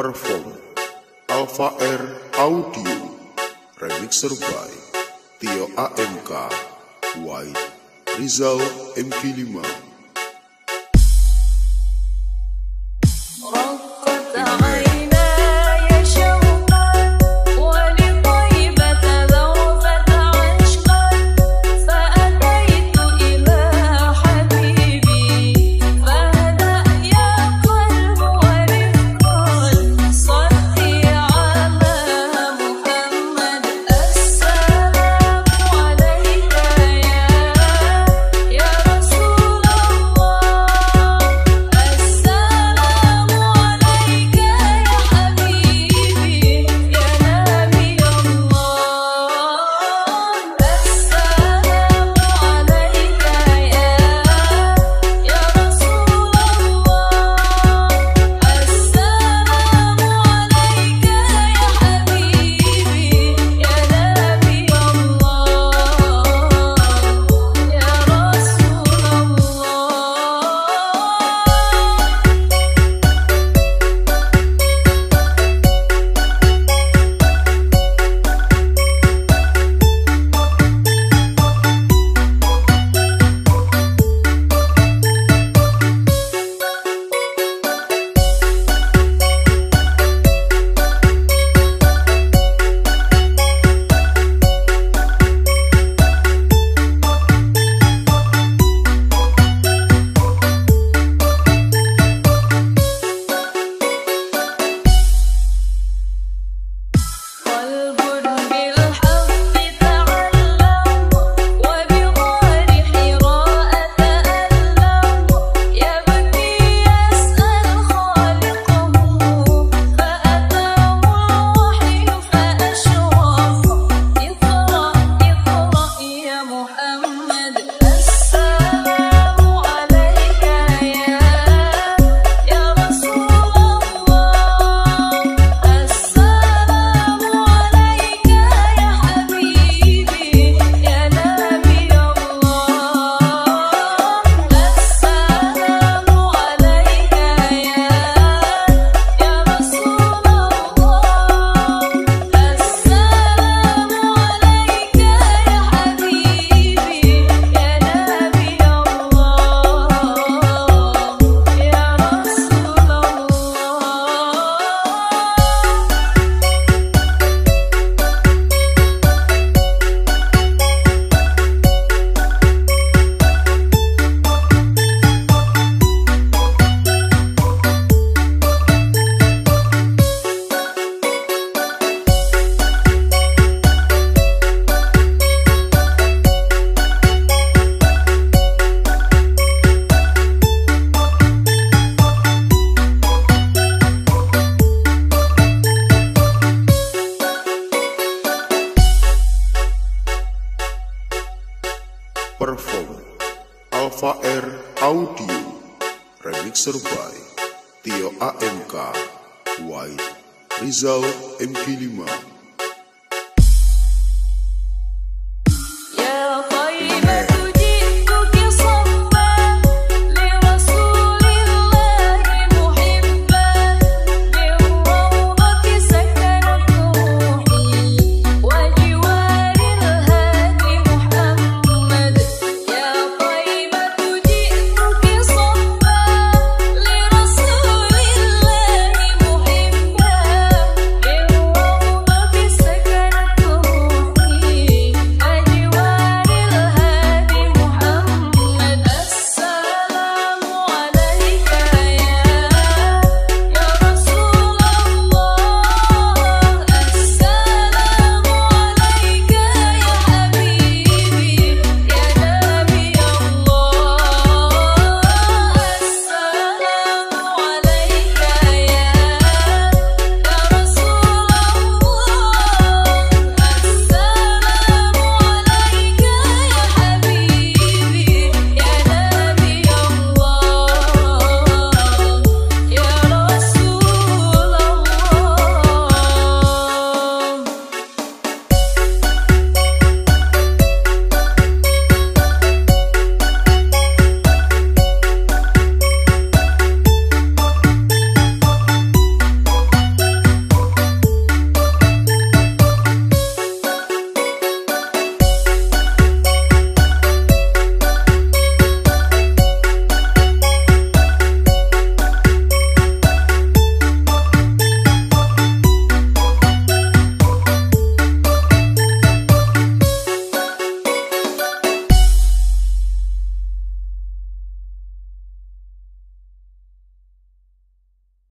perform Alpha Air Audio Remix by Tio AMK White Rizal MK5 Alpha Air Audio Remixer by Tio AMK White Rizal MK5